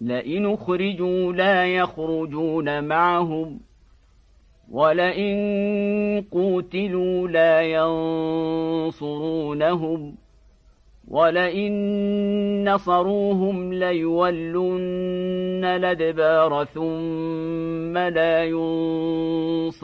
لئن أخرجوا لا يخرجون معهم ولئن قوتلوا لا ينصرونهم ولئن نصروهم ليولن الأدبار ثم لا ينصرون.